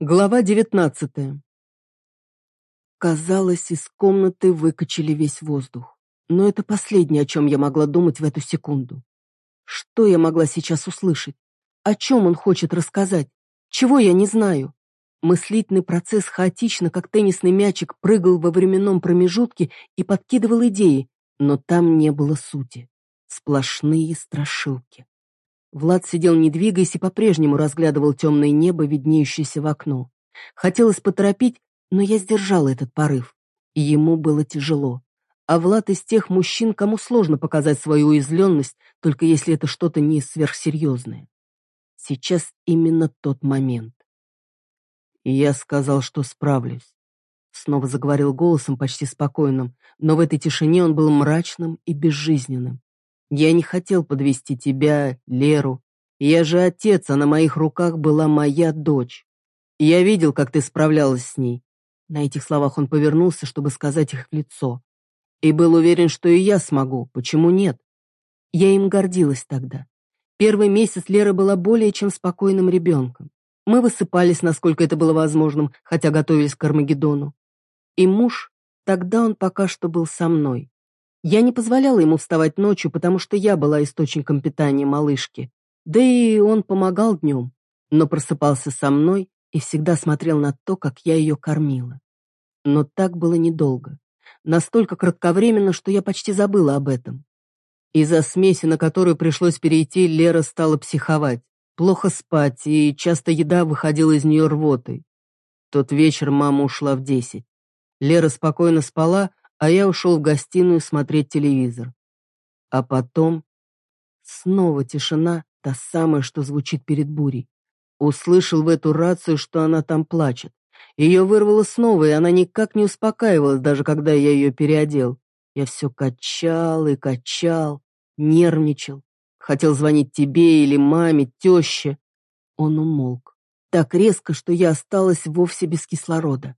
Глава девятнадцатая. Казалось, из комнаты выкачали весь воздух. Но это последнее, о чем я могла думать в эту секунду. Что я могла сейчас услышать? О чем он хочет рассказать? Чего я не знаю? Мыслительный процесс хаотично, как теннисный мячик, прыгал во временном промежутке и подкидывал идеи, но там не было сути. Сплошные страшилки. Влад сидел не двигаясь и по-прежнему разглядывал темное небо, виднеющееся в окно. Хотелось поторопить, но я сдержала этот порыв. И ему было тяжело. А Влад из тех мужчин, кому сложно показать свою уязвленность, только если это что-то не сверхсерьезное. Сейчас именно тот момент. И я сказал, что справлюсь. Снова заговорил голосом почти спокойным, но в этой тишине он был мрачным и безжизненным. Я не хотел подвести тебя, Леру. Я же отец, а на моих руках была моя дочь. Я видел, как ты справлялась с ней. На этих словах он повернулся, чтобы сказать их в лицо. И был уверен, что и я смогу. Почему нет? Я им гордилась тогда. Первый месяц Лера была более чем спокойным ребенком. Мы высыпались, насколько это было возможным, хотя готовились к Армагеддону. И муж, тогда он пока что был со мной. Я не позволяла ему вставать ночью, потому что я была источником питания малышки. Да и он помогал днем, но просыпался со мной и всегда смотрел на то, как я ее кормила. Но так было недолго. Настолько кратковременно, что я почти забыла об этом. Из-за смеси, на которую пришлось перейти, Лера стала психовать. Плохо спать, и часто еда выходила из нее рвотой. Тот вечер мама ушла в десять. Лера спокойно спала, а я ушел в гостиную смотреть телевизор. А потом снова тишина, та самая, что звучит перед бурей. Услышал в эту рацию, что она там плачет. Ее вырвало снова, и она никак не успокаивалась, даже когда я ее переодел. Я все качал и качал, нервничал. Хотел звонить тебе или маме, теще. Он умолк. Так резко, что я осталась вовсе без кислорода.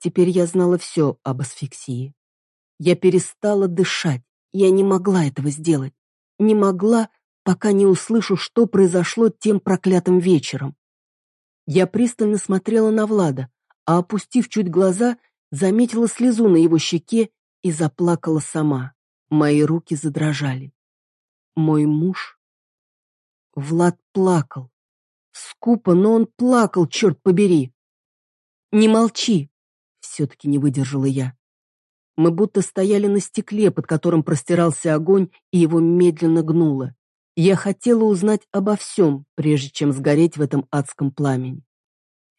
Теперь я знала все об асфиксии. Я перестала дышать. Я не могла этого сделать. Не могла, пока не услышу, что произошло тем проклятым вечером. Я пристально смотрела на Влада, а, опустив чуть глаза, заметила слезу на его щеке и заплакала сама. Мои руки задрожали. Мой муж... Влад плакал. Скупо, но он плакал, черт побери. «Не молчи!» Все-таки не выдержала я. Мы будто стояли на стекле, под которым простирался огонь, и его медленно гнуло. Я хотела узнать обо всем, прежде чем сгореть в этом адском пламени.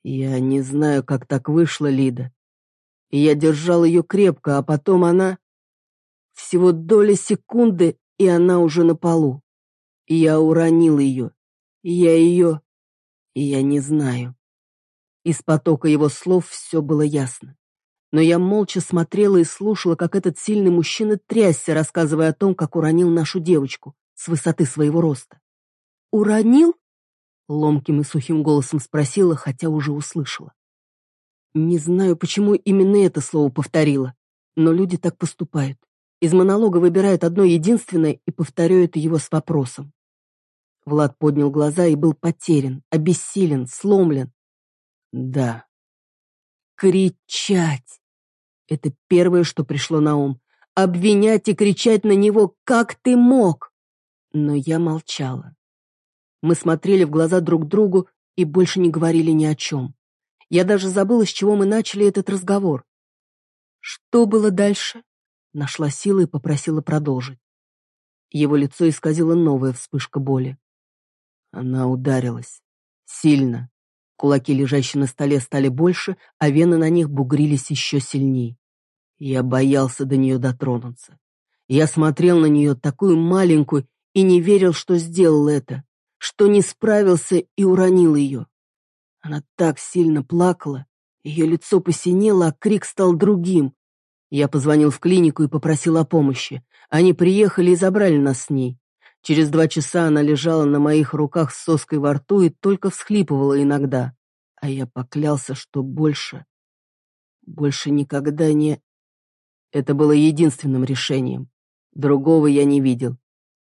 Я не знаю, как так вышло, Лида. Я держал ее крепко, а потом она... Всего доля секунды, и она уже на полу. Я уронил ее. Я ее... Я не знаю. Из потока его слов все было ясно но я молча смотрела и слушала, как этот сильный мужчина трясся, рассказывая о том, как уронил нашу девочку с высоты своего роста. «Уронил?» — ломким и сухим голосом спросила, хотя уже услышала. Не знаю, почему именно это слово повторила, но люди так поступают. Из монолога выбирают одно единственное и повторяют его с вопросом. Влад поднял глаза и был потерян, обессилен, сломлен. Да. Кричать. Это первое, что пришло на ум. Обвинять и кричать на него «Как ты мог?» Но я молчала. Мы смотрели в глаза друг другу и больше не говорили ни о чем. Я даже забыла, с чего мы начали этот разговор. Что было дальше? Нашла силы и попросила продолжить. Его лицо исказило новая вспышка боли. Она ударилась. Сильно. Кулаки, лежащие на столе, стали больше, а вены на них бугрились еще сильнее. Я боялся до нее дотронуться. Я смотрел на нее, такую маленькую, и не верил, что сделал это, что не справился и уронил ее. Она так сильно плакала, ее лицо посинело, а крик стал другим. Я позвонил в клинику и попросил о помощи. Они приехали и забрали нас с ней. Через два часа она лежала на моих руках с соской во рту и только всхлипывала иногда. А я поклялся, что больше, больше никогда не... Это было единственным решением. Другого я не видел.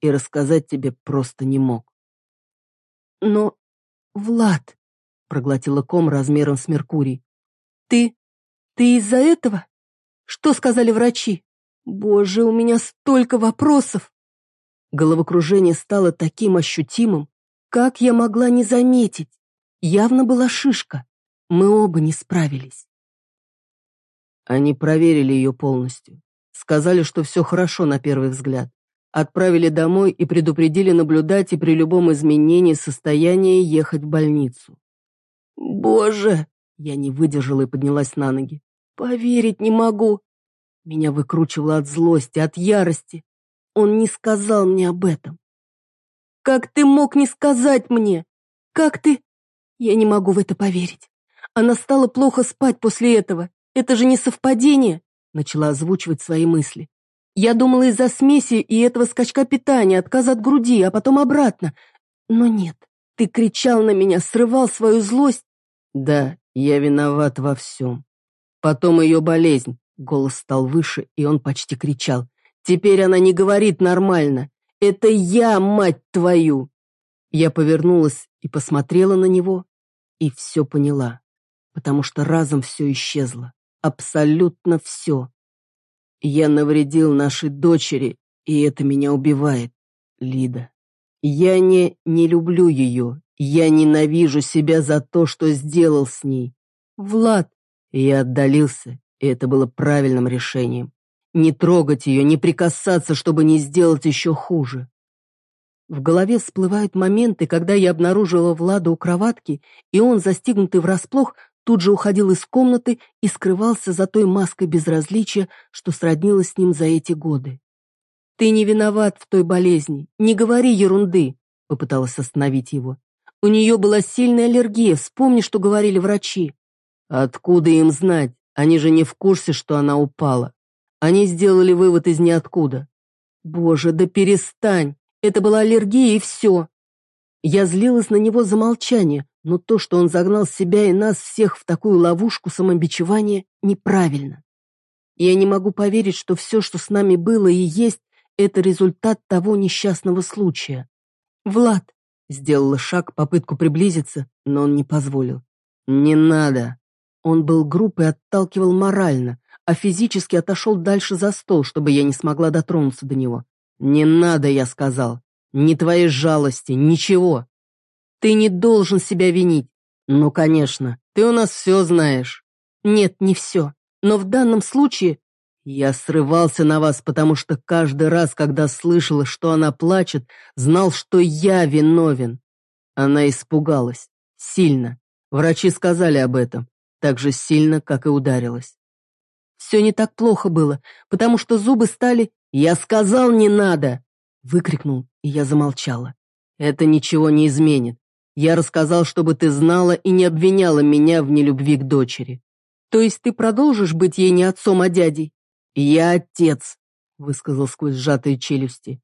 И рассказать тебе просто не мог. Но, Влад, проглотила ком размером с Меркурий. «Ты... ты из-за этого? Что сказали врачи? Боже, у меня столько вопросов!» Головокружение стало таким ощутимым, как я могла не заметить. Явно была шишка. Мы оба не справились. Они проверили ее полностью. Сказали, что все хорошо на первый взгляд. Отправили домой и предупредили наблюдать и при любом изменении состояния ехать в больницу. «Боже!» Я не выдержала и поднялась на ноги. «Поверить не могу!» Меня выкручивало от злости, от ярости. Он не сказал мне об этом. «Как ты мог не сказать мне? Как ты...» Я не могу в это поверить. Она стала плохо спать после этого. Это же не совпадение, начала озвучивать свои мысли. Я думала из-за смеси и этого скачка питания, отказа от груди, а потом обратно. Но нет, ты кричал на меня, срывал свою злость. Да, я виноват во всем. Потом ее болезнь. Голос стал выше, и он почти кричал. Теперь она не говорит нормально. Это я, мать твою! Я повернулась и посмотрела на него, и все поняла, потому что разом все исчезло. Абсолютно все. Я навредил нашей дочери, и это меня убивает, Лида. Я не, не люблю ее. Я ненавижу себя за то, что сделал с ней. Влад, я отдалился, и это было правильным решением. Не трогать ее, не прикасаться, чтобы не сделать еще хуже. В голове всплывают моменты, когда я обнаружила Влада у кроватки, и он, застигнутый врасплох, тут же уходил из комнаты и скрывался за той маской безразличия, что сроднилось с ним за эти годы. «Ты не виноват в той болезни, не говори ерунды», — попыталась остановить его. «У нее была сильная аллергия, вспомни, что говорили врачи». «Откуда им знать? Они же не в курсе, что она упала. Они сделали вывод из ниоткуда». «Боже, да перестань! Это была аллергия и все!» Я злилась на него за молчание, но то, что он загнал себя и нас всех в такую ловушку самобичевания, неправильно. Я не могу поверить, что все, что с нами было и есть, это результат того несчастного случая. Влад сделала шаг, попытку приблизиться, но он не позволил. «Не надо!» Он был груб и отталкивал морально, а физически отошел дальше за стол, чтобы я не смогла дотронуться до него. «Не надо», я сказал. «Ни твоей жалости, ничего. Ты не должен себя винить. Ну, конечно, ты у нас все знаешь. Нет, не все. Но в данном случае я срывался на вас, потому что каждый раз, когда слышала, что она плачет, знал, что я виновен. Она испугалась. Сильно. Врачи сказали об этом. Так же сильно, как и ударилась. Все не так плохо было, потому что зубы стали... «Я сказал, не надо!» Выкрикнул, и я замолчала. «Это ничего не изменит. Я рассказал, чтобы ты знала и не обвиняла меня в нелюбви к дочери. То есть ты продолжишь быть ей не отцом, а дядей? Я отец, высказал сквозь сжатые челюсти.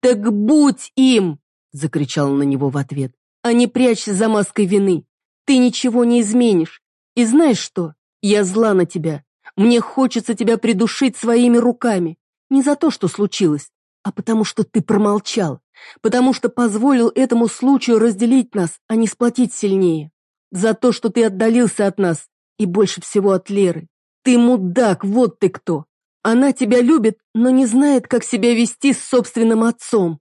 Так будь им, закричал на него в ответ, а не прячься за маской вины. Ты ничего не изменишь. И знаешь что? Я зла на тебя. Мне хочется тебя придушить своими руками. Не за то, что случилось, а потому что ты промолчал потому что позволил этому случаю разделить нас, а не сплотить сильнее. За то, что ты отдалился от нас, и больше всего от Леры. Ты мудак, вот ты кто. Она тебя любит, но не знает, как себя вести с собственным отцом.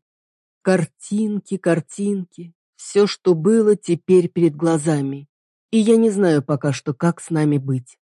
Картинки, картинки, все, что было теперь перед глазами. И я не знаю пока что, как с нами быть.